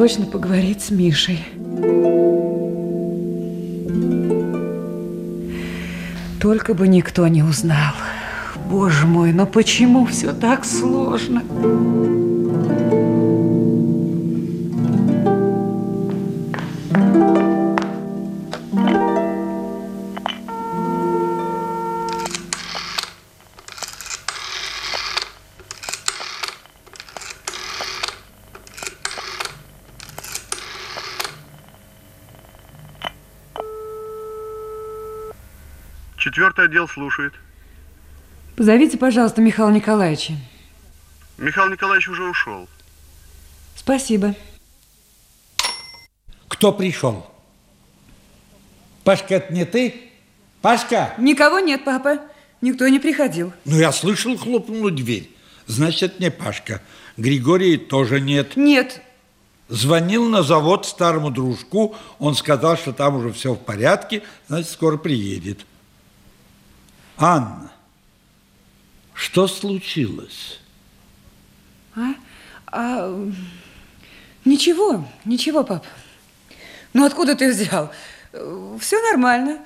срочно поговорить с Мишей. Только бы никто не узнал. Боже мой, но почему все так сложно? Отдел слушает. Позовите, пожалуйста, Михаила Николаевича. Михаил Николаевич уже ушел. Спасибо. Кто пришел? Пашка, это не ты? Пашка? Никого нет, папа. Никто не приходил. Ну, я слышал, хлопнула дверь. Значит, не Пашка. Григория тоже нет. Нет. Звонил на завод старому дружку. Он сказал, что там уже все в порядке, значит, скоро приедет. Анна, что случилось? А? а... Ничего, ничего, пап. Ну, откуда ты взял? Все нормально.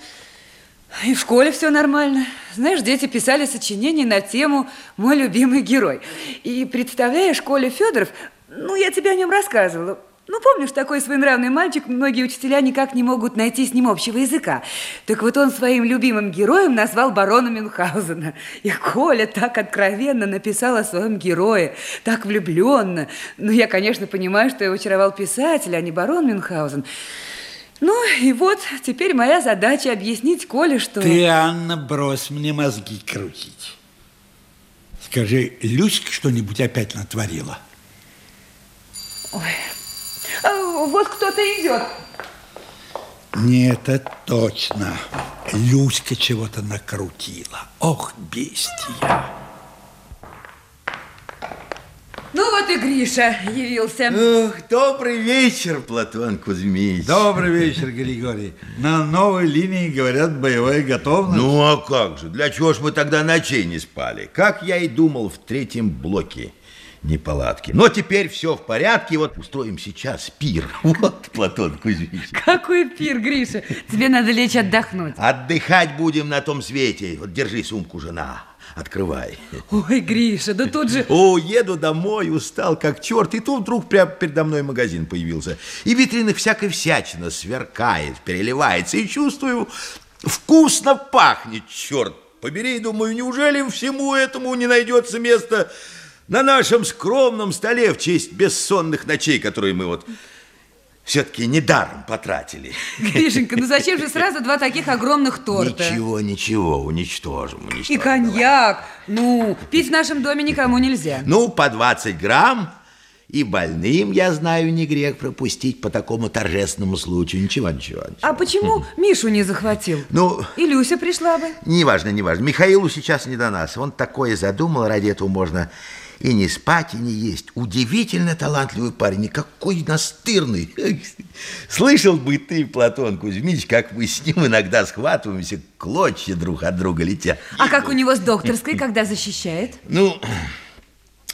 И в школе все нормально. Знаешь, дети писали сочинения на тему «Мой любимый герой». И представляешь, Коля Федоров, ну, я тебе о нем рассказывала, ну, помнишь, такой своенравный мальчик, многие учителя никак не могут найти с ним общего языка. Так вот он своим любимым героем назвал барона Мюнхгаузена. И Коля так откровенно написал о своем герое, так влюбленно. Ну, я, конечно, понимаю, что его очаровал писатель, а не барон Мюнхгаузен. Ну, и вот теперь моя задача объяснить Коле, что... Ты, Анна, брось мне мозги крутить. Скажи, Люська что-нибудь опять натворила? Ой... А, вот кто-то идет. Нет, это точно. Люська чего-то накрутила. Ох, бестия. Ну вот и Гриша явился. Ох, добрый вечер, Платон Кузьмич. Добрый вечер, Григорий. На новой линии, говорят, боевая готовность. Ну, а как же? Для чего ж мы тогда ночей не спали? Как я и думал в третьем блоке неполадки. Но теперь все в порядке, вот устроим сейчас пир. Вот, Платон Кузьмич. Какой пир, Гриша? Тебе надо лечь отдохнуть. Отдыхать будем на том свете. Вот держи сумку, жена. Открывай. Ой, Гриша, да тут же... О, еду домой, устал как черт. И тут вдруг прямо передо мной магазин появился. И витрины всякой всячина сверкает, переливается. И чувствую, вкусно пахнет, черт побери. Думаю, неужели всему этому не найдется места на нашем скромном столе в честь бессонных ночей, которые мы вот все-таки недаром потратили. Гришенька, ну зачем же сразу два таких огромных торта? Ничего, ничего, уничтожим, уничтожим. И коньяк. Ну, пить в нашем доме никому нельзя. Ну, по 20 грамм. И больным, я знаю, не грех пропустить по такому торжественному случаю. Ничего, ничего. ничего. А почему Мишу не захватил? Ну... И Люся пришла бы. Неважно, неважно. Михаилу сейчас не до нас. Он такое задумал, ради этого можно и не спать, и не есть. Удивительно талантливый парень, и какой настырный. Слышал бы ты, Платон Кузьмич, как мы с ним иногда схватываемся, клочья друг от друга летят. А как у него с докторской, когда защищает? Ну,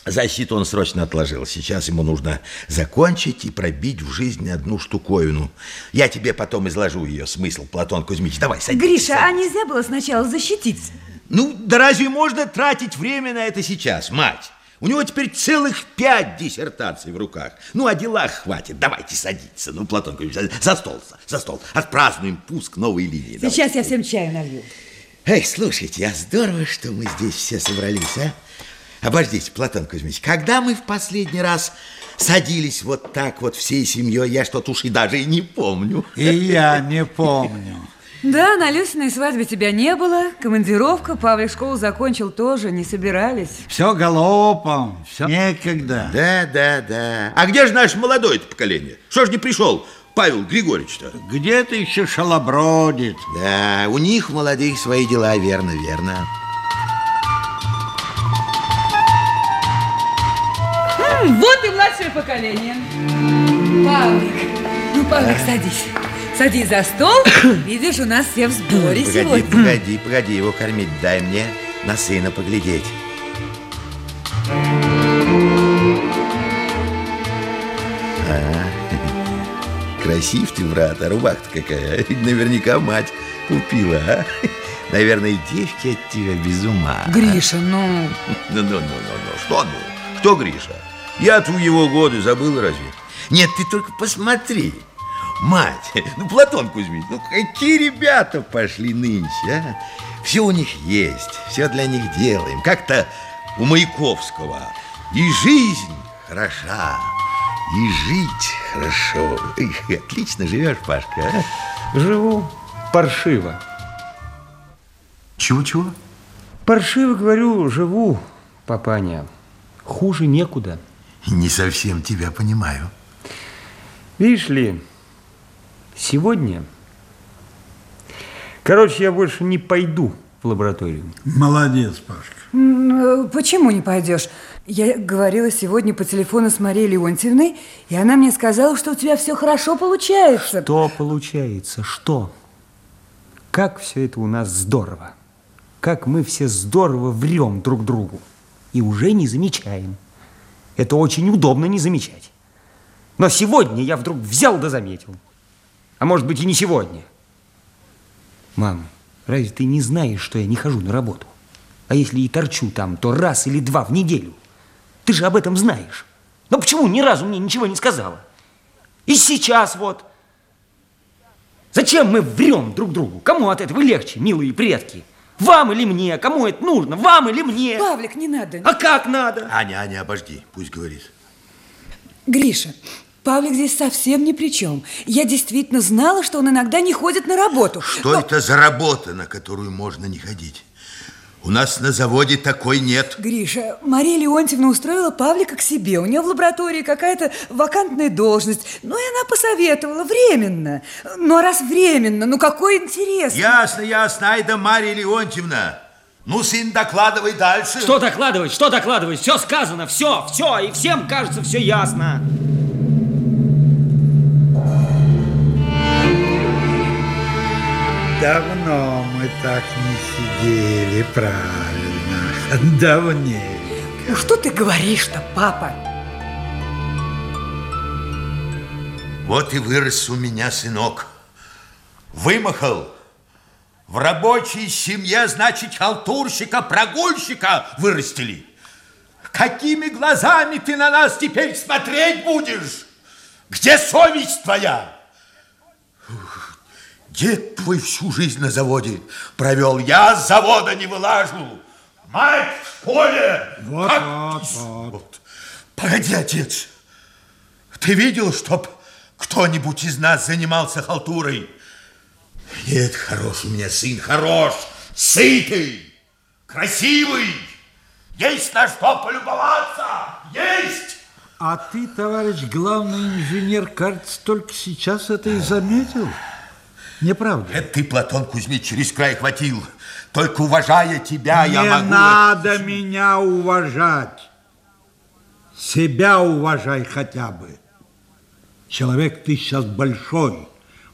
защиту он срочно отложил. Сейчас ему нужно закончить и пробить в жизни одну штуковину. Я тебе потом изложу ее смысл, Платон Кузьмич. Давай, садись. Гриша, садись. а нельзя было сначала защититься? Ну, да разве можно тратить время на это сейчас, мать? У него теперь целых пять диссертаций в руках. Ну, о делах хватит. Давайте садиться. Ну, Платон Кузьмич, за стол, за стол. Отпразднуем пуск новой линии. Сейчас Давайте. я всем чаю налью. Эй, слушайте, а здорово, что мы здесь все собрались, а? Обождите, Платон Кузьмич, когда мы в последний раз садились вот так вот всей семьей, я что-то уж и даже и не помню. И я не помню. Да, на Люсиной свадьбе тебя не было. Командировка, Павлик школу закончил тоже, не собирались. Все галопом, все некогда. Да, да, да. А где же наше молодое поколение? Что ж не пришел Павел Григорьевич-то? Где-то еще шалобродит. Да, у них молодых свои дела, верно, верно. М, вот и младшее поколение. Павлик, ну, Павлик, садись. Садись за стол. Видишь, у нас все в сборе погоди, сегодня. Погоди, погоди, его кормить дай мне на сына поглядеть. А, красив ты, брат, а рубаха-то какая. Наверняка мать купила, а? Наверное, девки от тебя без ума. Гриша, ну... Ну, ну, ну, ну, ну, что ну? Кто Гриша? Я в его годы забыл разве? Нет, ты только посмотри. Мать, ну, Платон Кузьмич, ну какие ребята пошли нынче, а? Все у них есть, все для них делаем. Как-то у Маяковского. И жизнь хороша, и жить хорошо. Эх, отлично живешь, Пашка, а? Живу паршиво. Чего-чего? Паршиво, говорю, живу, папаня. Хуже некуда. Не совсем тебя понимаю. Видишь ли, сегодня... Короче, я больше не пойду в лабораторию. Молодец, Пашка. Э, Почему не пойдешь? Я говорила сегодня по телефону с Марией Леонтьевной, и она мне сказала, что у тебя все хорошо получается. Что получается? Что? Как все это у нас здорово. Как мы все здорово врем друг другу. И уже не замечаем. Это очень удобно не замечать. Но сегодня я вдруг взял да заметил. А может быть и не сегодня. Мам, разве ты не знаешь, что я не хожу на работу? А если и торчу там, то раз или два в неделю. Ты же об этом знаешь. Но почему ни разу мне ничего не сказала? И сейчас вот. Зачем мы врем друг другу? Кому от этого легче, милые предки? Вам или мне? Кому это нужно? Вам или мне? Павлик, не надо. А как надо? Аня, Аня, обожди, пусть говорит. Гриша, Павлик здесь совсем ни при чем. Я действительно знала, что он иногда не ходит на работу. Что это за работа, на которую можно не ходить? У нас на заводе такой нет. Гриша, Мария Леонтьевна устроила Павлика к себе. У нее в лаборатории какая-то вакантная должность. Ну, и она посоветовала временно. Ну, а раз временно, ну какой интерес? Ясно, ясно, Айда Мария Леонтьевна. Ну, сын, докладывай дальше. Что докладывать? Что докладывать? Все сказано, все, все, и всем кажется все ясно. Давно мы так не сидели, правильно. Давнее. Ну, что ты говоришь-то, папа? Вот и вырос у меня сынок. Вымахал. В рабочей семье, значит, халтурщика, прогульщика вырастили. Какими глазами ты на нас теперь смотреть будешь? Где совесть твоя? Дед твой всю жизнь на заводе провел. Я с завода не вылажу. Мать в поле. Вот, Как вот, вот. Погоди, отец. Ты видел, чтоб кто-нибудь из нас занимался халтурой? Нет, хорош у меня сын, хорош, сытый, красивый. Есть на что полюбоваться, есть. А ты, товарищ главный инженер, кажется, только сейчас это и заметил. Неправда? Это ты, Платон Кузьмич, через край хватил. Только уважая тебя, Не я могу... надо меня уважать. Себя уважай хотя бы. Человек ты сейчас большой.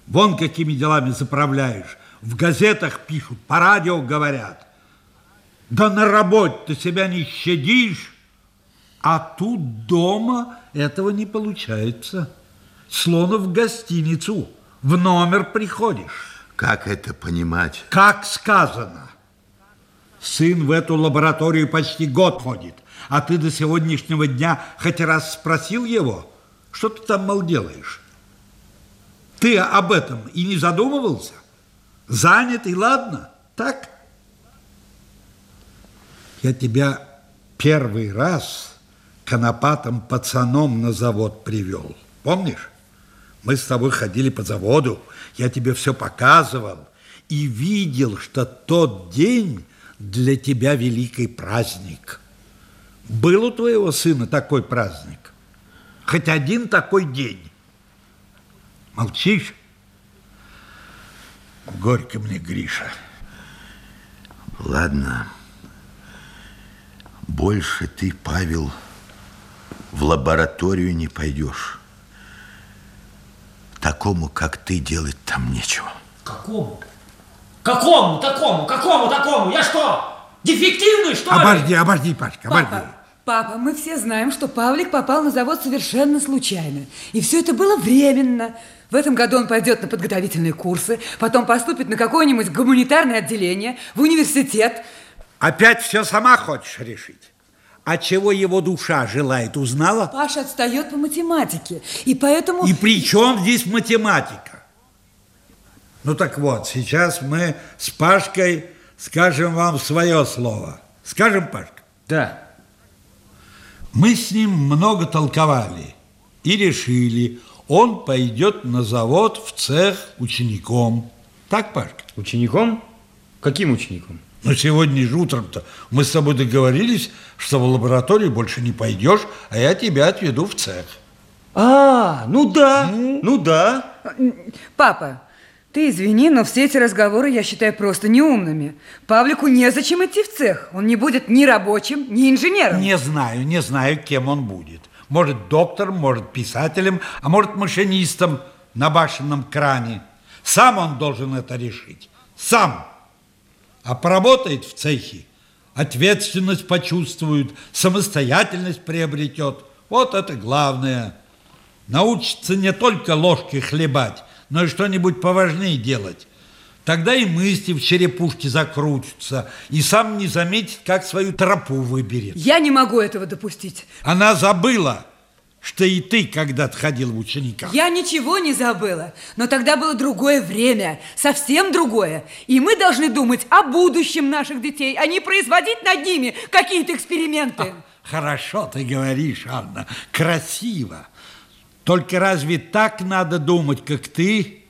Вон какими делами заправляешь. В газетах пишут, по радио говорят. Да на работе ты себя не щадишь. А тут дома этого не получается. Словно в гостиницу, в номер приходишь. Как это понимать? Как сказано. Сын в эту лабораторию почти год ходит, а ты до сегодняшнего дня хоть раз спросил его, что ты там, мол, делаешь? Ты об этом и не задумывался? Занят, и ладно, так? Я тебя первый раз конопатым пацаном на завод привел. Помнишь? Мы с тобой ходили по заводу, я тебе все показывал и видел, что тот день для тебя великий праздник. Был у твоего сына такой праздник? Хоть один такой день? Молчишь? Горько мне, Гриша. Ладно. Больше ты, Павел, в лабораторию не пойдешь. Такому, как ты, делать там нечего. Какому? Какому такому? Какому такому? Я что, дефективный, что ли? Обожди, обожди, Пашка, обожди. Папа, папа, мы все знаем, что Павлик попал на завод совершенно случайно. И все это было временно. В этом году он пойдет на подготовительные курсы, потом поступит на какое-нибудь гуманитарное отделение, в университет. Опять все сама хочешь решить? А чего его душа желает, узнала? Паша отстает по математике, и поэтому... И при чем здесь математика? Ну так вот, сейчас мы с Пашкой скажем вам свое слово. Скажем, Пашка? Да. Мы с ним много толковали и решили, он пойдет на завод в цех учеником. Так, Пашка? Учеником? Каким учеником? Но сегодня же утром-то мы с тобой договорились, что в лабораторию больше не пойдешь, а я тебя отведу в цех. А, ну да, ну да. Папа, ты извини, но все эти разговоры я считаю просто неумными. Павлику незачем идти в цех. Он не будет ни рабочим, ни инженером. Не знаю, не знаю, кем он будет. Может, доктором, может, писателем, а может, машинистом на башенном кране. Сам он должен это решить. Сам. А поработает в цехе, ответственность почувствует, самостоятельность приобретет. Вот это главное. Научится не только ложкой хлебать, но и что-нибудь поважнее делать. Тогда и мысли в черепушке закрутятся, и сам не заметит, как свою тропу выберет. Я не могу этого допустить. Она забыла, что и ты когда-то ходил в учениках. Я ничего не забыла, но тогда было другое время, совсем другое. И мы должны думать о будущем наших детей, а не производить над ними какие-то эксперименты. Хорошо ты говоришь, Анна, красиво. Только разве так надо думать, как ты?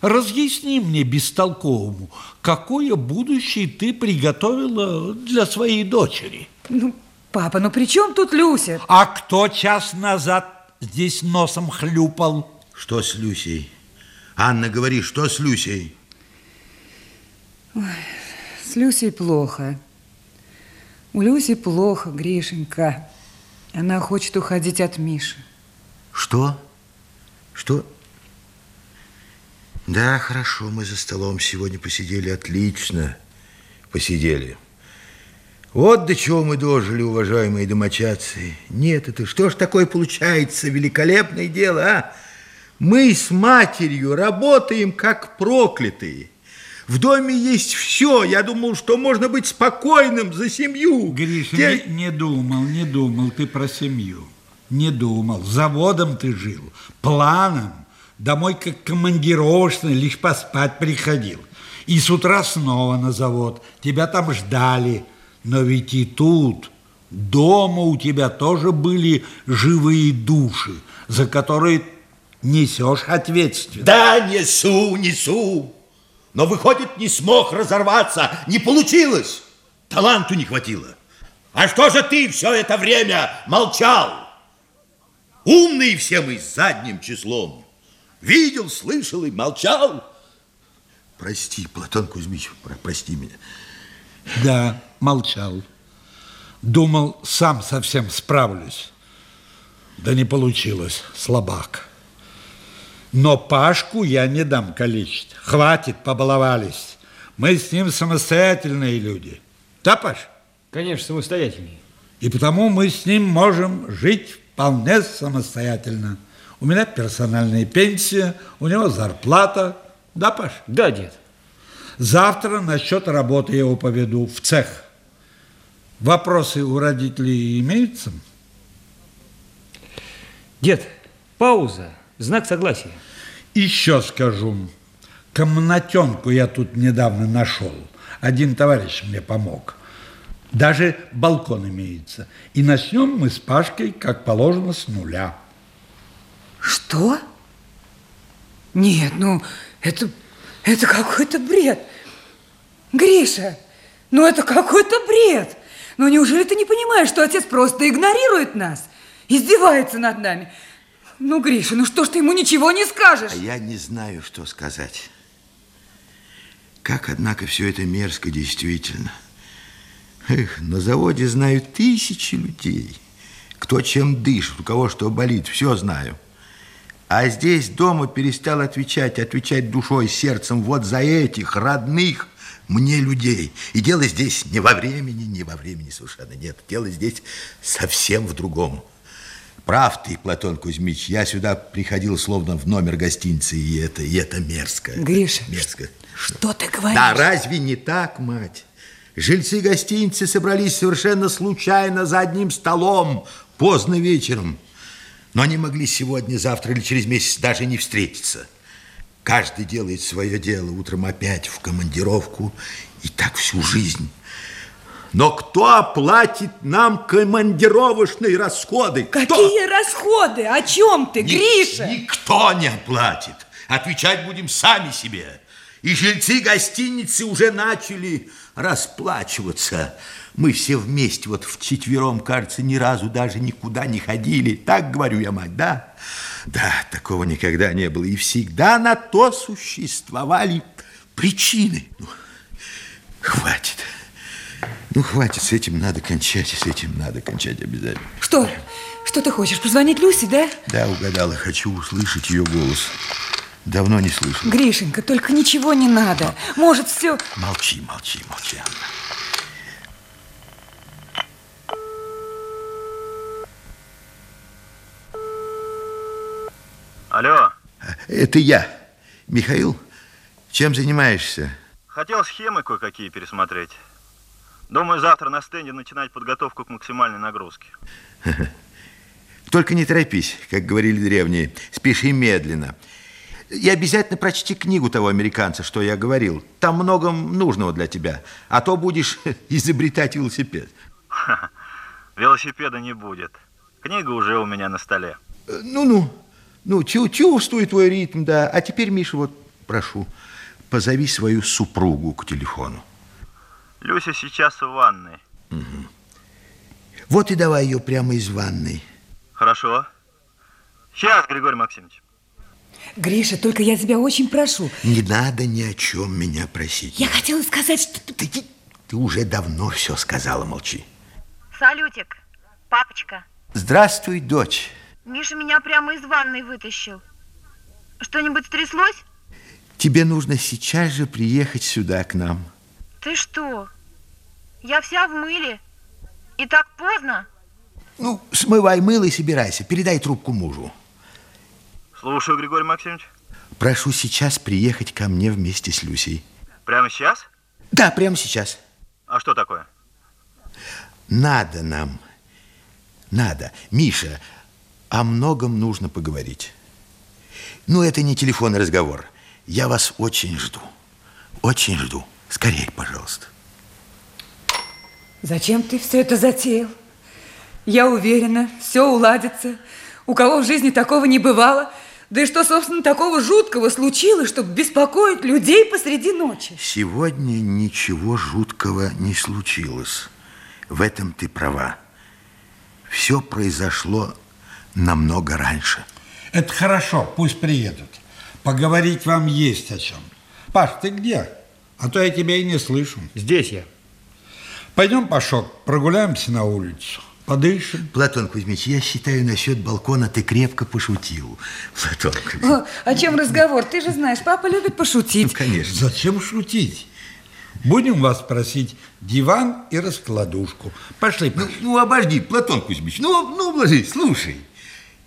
Разъясни мне бестолковому, какое будущее ты приготовила для своей дочери? Ну, папа, ну при чем тут Люся? А кто час назад здесь носом хлюпал? Что с Люсей? Анна, говори, что с Люсей? С Люсей плохо. У Люси плохо, Гришенька. Она хочет уходить от Миши. Что? Что? Да, хорошо, мы за столом сегодня посидели отлично. Посидели. Вот до чего мы дожили, уважаемые домочадцы. Нет, это что ж такое получается? Великолепное дело, а? Мы с матерью работаем как проклятые. В доме есть все. Я думал, что можно быть спокойным за семью. Гриша, Я- не, не думал, не думал ты про семью. Не думал. Заводом ты жил, планом. Домой как командировочный, лишь поспать приходил. И с утра снова на завод. Тебя там ждали. Но ведь и тут, дома у тебя тоже были живые души, за которые несешь ответственность. Да, несу, несу. Но, выходит, не смог разорваться, не получилось. Таланту не хватило. А что же ты все это время молчал? Умные все мы с задним числом. Видел, слышал и молчал. Прости, Платон Кузьмич, про- прости меня. Да, молчал. Думал, сам совсем справлюсь. Да не получилось, слабак. Но Пашку я не дам калечить. Хватит, побаловались. Мы с ним самостоятельные люди. Да, Паш? Конечно, самостоятельный. И потому мы с ним можем жить вполне самостоятельно. У меня персональная пенсия, у него зарплата. Да, Паш? Да, дед. Завтра насчет работы я его поведу в цех. Вопросы у родителей имеются? Дед, пауза, знак согласия. Еще скажу. Комнатенку я тут недавно нашел. Один товарищ мне помог. Даже балкон имеется. И начнем мы с Пашкой, как положено, с нуля. Что? Нет, ну, это, это какой-то бред. Гриша, ну это какой-то бред. Ну неужели ты не понимаешь, что отец просто игнорирует нас? Издевается над нами. Ну, Гриша, ну что ж ты ему ничего не скажешь? А я не знаю, что сказать. Как, однако, все это мерзко действительно. Эх, на заводе знаю тысячи людей. Кто чем дышит, у кого что болит, все знаю. А здесь дома перестал отвечать, отвечать душой, сердцем вот за этих родных мне людей. И дело здесь не во времени, не во времени совершенно нет. Дело здесь совсем в другом. Прав ты, Платон Кузьмич, я сюда приходил словно в номер гостиницы, и это, и это мерзко. Гриша, Мерзко. Что ты говоришь? Да разве не так, мать? Жильцы гостиницы собрались совершенно случайно за одним столом поздно вечером. Но они могли сегодня, завтра или через месяц даже не встретиться. Каждый делает свое дело, утром опять в командировку, и так всю жизнь. Но кто оплатит нам командировочные расходы? Кто? Какие расходы? О чем ты, Ни- Гриша? Никто не оплатит. Отвечать будем сами себе. И жильцы гостиницы уже начали расплачиваться. Мы все вместе, вот вчетвером, кажется, ни разу даже никуда не ходили. Так говорю я, мать, да? Да, такого никогда не было. И всегда на то существовали причины. Ну, хватит. Ну, хватит, с этим надо кончать, с этим надо кончать обязательно. Что? Что ты хочешь? Позвонить Люсе, да? Да, угадала, хочу услышать ее голос. Давно не слышал. Гришенька, только ничего не надо. Может, все... Молчи, молчи, молчи, Анна. Это я, Михаил. Чем занимаешься? хотел схемы кое-какие пересмотреть. Думаю, завтра на стенде начинать подготовку к максимальной нагрузке. Только не торопись, как говорили древние. Спеши медленно. И обязательно прочти книгу того американца, что я говорил. Там много нужного для тебя. А то будешь изобретать велосипед. Велосипеда не будет. Книга уже у меня на столе. Э, Ну-ну, ну, чу- чувствую твой ритм, да. А теперь, Миша, вот прошу, позови свою супругу к телефону. Люся сейчас в ванной. Вот и давай ее прямо из ванной. Хорошо. Сейчас, Григорий Максимович. Гриша, только я тебя очень прошу. Не надо ни о чем меня просить. Я хотела сказать, что. Ты, ты- ты уже давно все сказала, молчи. Салютик, папочка. Здравствуй, дочь. Миша меня прямо из ванной вытащил. Что-нибудь стряслось? Тебе нужно сейчас же приехать сюда к нам. Ты что? Я вся в мыле. И так поздно? Ну, смывай мыло и собирайся. Передай трубку мужу. Слушаю, Григорий Максимович. Прошу сейчас приехать ко мне вместе с Люсей. Прямо сейчас? Да, прямо сейчас. А что такое? Надо нам. Надо. Миша, о многом нужно поговорить. Ну, это не телефонный разговор. Я вас очень жду. Очень жду. Скорей, пожалуйста. Зачем ты все это затеял? Я уверена, все уладится. У кого в жизни такого не бывало? Да и что, собственно, такого жуткого случилось, чтобы беспокоить людей посреди ночи? Сегодня ничего жуткого не случилось. В этом ты права. Все произошло намного раньше. Это хорошо, пусть приедут. Поговорить вам есть о чем. Паш, ты где? А то я тебя и не слышу. Здесь я. Пойдем, Пашок, прогуляемся на улицу. Подышим. Платон Кузьмич, я считаю, насчет балкона ты крепко пошутил. Платон Кузьмич. О, о чем разговор? Ты же знаешь, папа любит пошутить. Ну, конечно. Зачем шутить? Будем вас просить диван и раскладушку. Пошли, Ну, Паш. ну, обожди, Платон Кузьмич, ну, ну, обложи, слушай.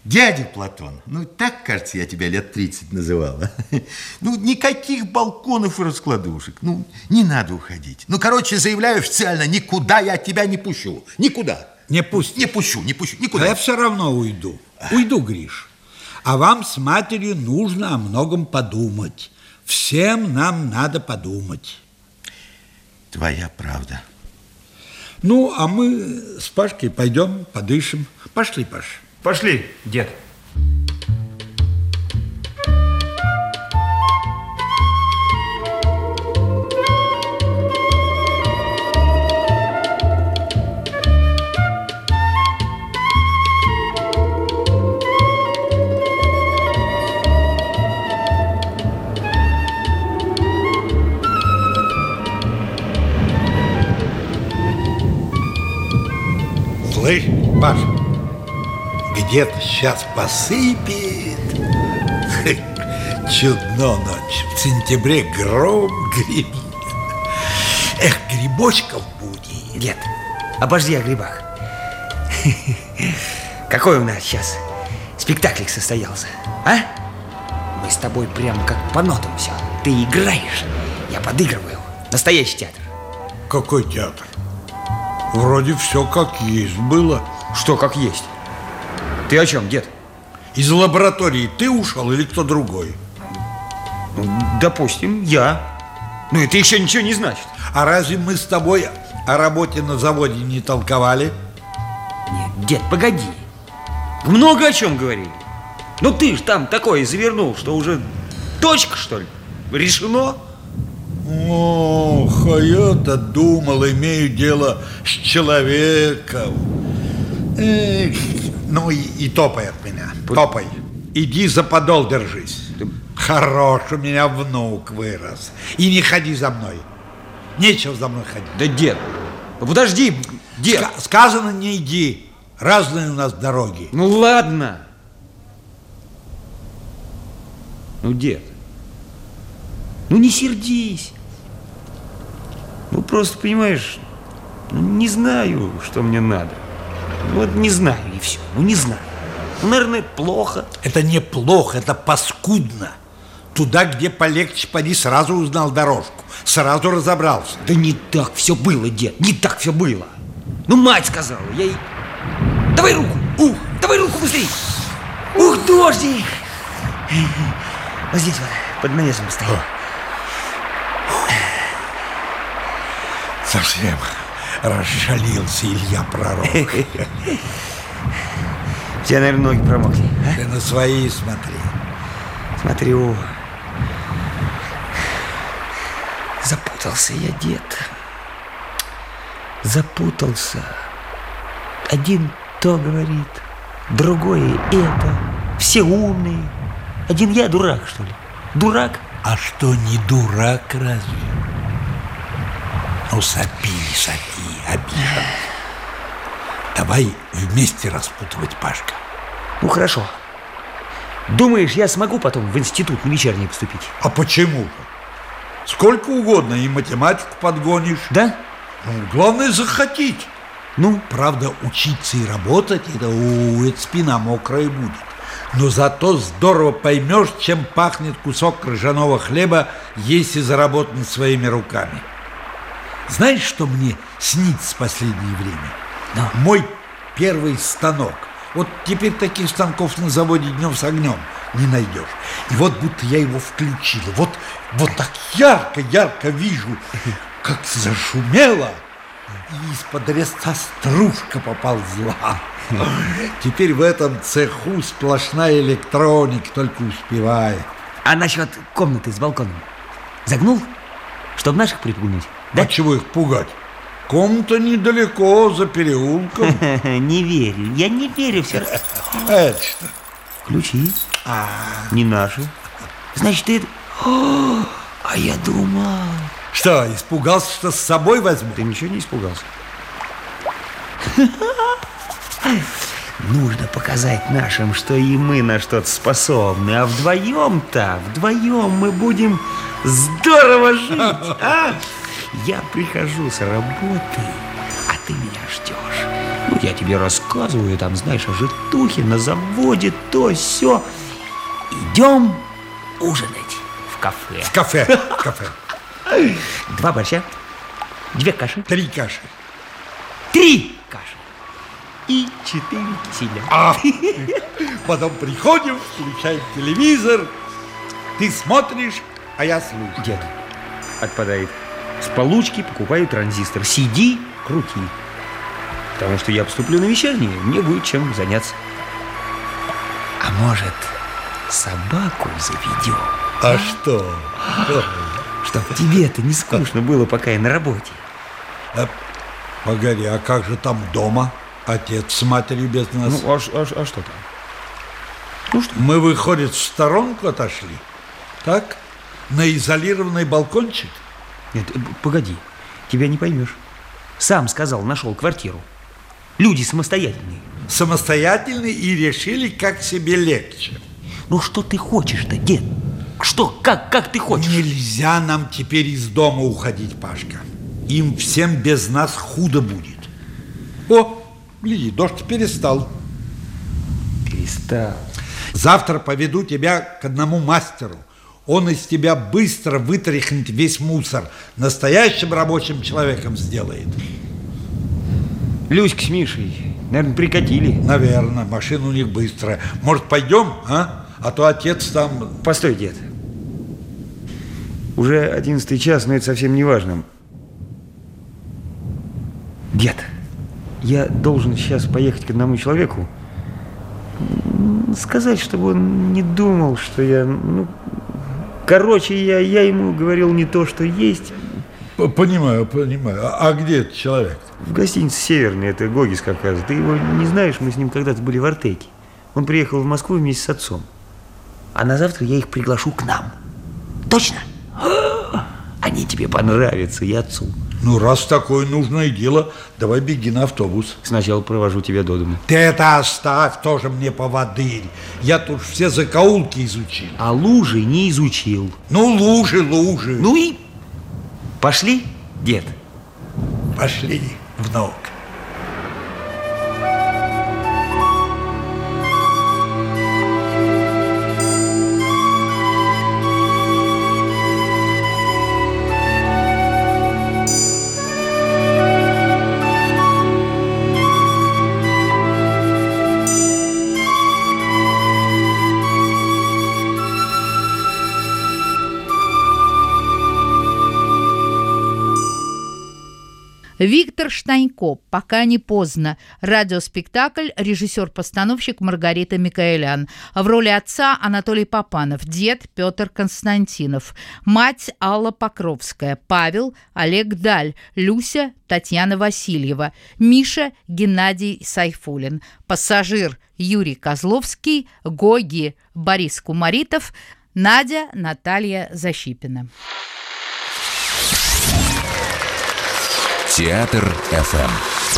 Дядя Платон, ну, так, кажется, я тебя лет 30 называла. Ну, никаких балконов и раскладушек. Ну, не надо уходить. Ну, короче, заявляю официально, никуда я тебя не пущу. Никуда. Не пусти. Не пущу, не пущу, А никуда. я все равно уйду. Уйду, Гриш. А вам с матерью нужно о многом подумать. Всем нам надо подумать. Твоя правда. Ну, а мы с Пашкой пойдем, подышим. Пошли, Паш. Пошли, дед. Слышь, Паш, где-то сейчас посыпет. Чудно ночь. В сентябре гром гремит. Эх, грибочков будет. Дед, обожди о грибах. какой у нас сейчас спектаклик состоялся, а? Мы с тобой прям как по нотам все. Ты играешь, я подыгрываю. Настоящий театр. Какой театр? Вроде все как есть было. Что как есть? Ты о чем, дед? Из лаборатории ты ушел или кто другой? Ну, допустим, я. Ну, это еще ничего не значит. А разве мы с тобой о работе на заводе не толковали? Нет, дед, погоди. Много о чем говорили. Ну ты ж там такое завернул, что уже точка, что ли? Решено? Ох, а я-то думал, имею дело с человеком. Эх, ну и, и топай от меня, топай. Иди за подол держись. Хорош, у меня внук вырос. И не ходи за мной. Нечего за мной ходить. Да дед, подожди, дед. Ска- сказано, не иди. Разные у нас дороги. Ну ладно. Ну, дед, ну не сердись. Ну просто, понимаешь, ну, не знаю, что мне надо. Ну, вот не знаю и все. Ну не знаю. Ну, наверное, плохо. Это неплохо, это паскудно. Туда, где полегче, поди, сразу узнал дорожку. Сразу разобрался. Да не так все было, дед, не так все было. Ну, мать сказала, я ей... Давай руку, ух, давай руку быстрее. Ух, дождик. Вот здесь вот, под навесом стоит. Совсем расшалился Илья Пророк. Тебя, наверное, ноги промокли. а? Ты на свои смотри. Смотрю. Запутался я, дед. Запутался. Один то говорит, другое это. Все умные. Один я дурак, что ли? Дурак? А что, не дурак разве? Ну, сопи, сопи, обижен. Давай вместе распутывать, Пашка. Ну, хорошо. Думаешь, я смогу потом в институт на вечерний поступить? А почему же? Сколько угодно и математику подгонишь. Да? Ну, главное захотеть. Ну, Правда, учиться и работать, это, у, это спина мокрая будет. Но зато здорово поймешь, чем пахнет кусок ржаного хлеба, если заработан своими руками. Знаешь, что мне снится в последнее время? Да. Мой первый станок. Вот теперь таких станков на заводе днем с огнем не найдешь. И вот будто я его включил. Вот, вот так ярко-ярко вижу, как зашумело, и из-под резца стружка поползла. Теперь в этом цеху сплошная электроника, только успевает. а насчет комнаты с балконом? Загнул? Чтобы наших припугнуть? Да? чего их пугать? Комната недалеко, за переулком. Не верю, я не верю все равно. Это что? Ключи. Не наши. Значит, ты... А я думал... Что, испугался, что с собой возьму? Ты ничего не испугался? Нужно показать нашим, что и мы на что-то способны, а вдвоем-то, вдвоем мы будем здорово жить, а? Я прихожу с работы, а ты меня ждешь. Ну, я тебе рассказываю, там, знаешь, о житухе на заводе, то все. Идем ужинать в кафе. В кафе, в кафе. Два борща, две каши, Три каши. три каши и четыре киселя. А потом приходим, включаем телевизор, ты смотришь, а я слушаю. Дед отпадает. С получки покупаю транзистор. Сиди, крути. Потому что я поступлю на вечернее, мне будет чем заняться. А может, собаку заведем? А что? Чтоб тебе-то не скучно было, пока я на работе. А, Погоди, а как же там дома? Отец с матерью без нас. Ну, а, а а что там? Ну что? Мы, выходит, в сторонку отошли? Так? На изолированный балкончик? Нет, э, погоди, тебя не поймешь. Сам сказал, нашел квартиру. Люди самостоятельные. Самостоятельный и решили, как себе легче. Ну что ты хочешь-то, дед? Что? Как? Как ты хочешь? Нельзя нам теперь из дома уходить, Пашка. Им всем без нас худо будет. О, гляди, дождь перестал. перестал. Завтра поведу тебя к одному мастеру. Он из тебя быстро вытряхнет весь мусор. Настоящим рабочим человеком сделает. Люська с Мишей, наверное, прикатили. Наверное, машина у них быстрая. Может, пойдем, а? А то отец там... Постой, дед. Уже одиннадцатый час, но это совсем не важно. Дед, я должен сейчас поехать к одному человеку. Сказать, чтобы он не думал, что я... Ну, короче, я, я ему говорил не то, что есть. Понимаю, понимаю. А а где этот человек? В гостинице «Северный», это Гогис Кавказа. Ты его не знаешь, мы с ним когда-то были в Артеке. Он приехал в Москву вместе с отцом. А на завтра я их приглашу к нам. Точно? Они тебе понравятся и отцу. Ну, раз такое нужное дело, давай беги на автобус. Сначала провожу тебя до дома. Ты это оставь, тоже мне поводырь. Я тут все закоулки изучил. А лужи не изучил. Ну, лужи, лужи. Ну и пошли, дед. Пошли, внук. Виктор Штанько «Пока не поздно». Радиоспектакль, режиссер-постановщик Маргарита Микаэлян. В роли отца Анатолий Попанов, дед Петр Константинов, мать Алла Покровская, Павел Олег Даль, Люся Татьяна Васильева, Миша Геннадий Сайфулин, пассажир Юрий Козловский, Гоги Борис Кумаритов, Надя Наталья Защипина. Театр ФМ.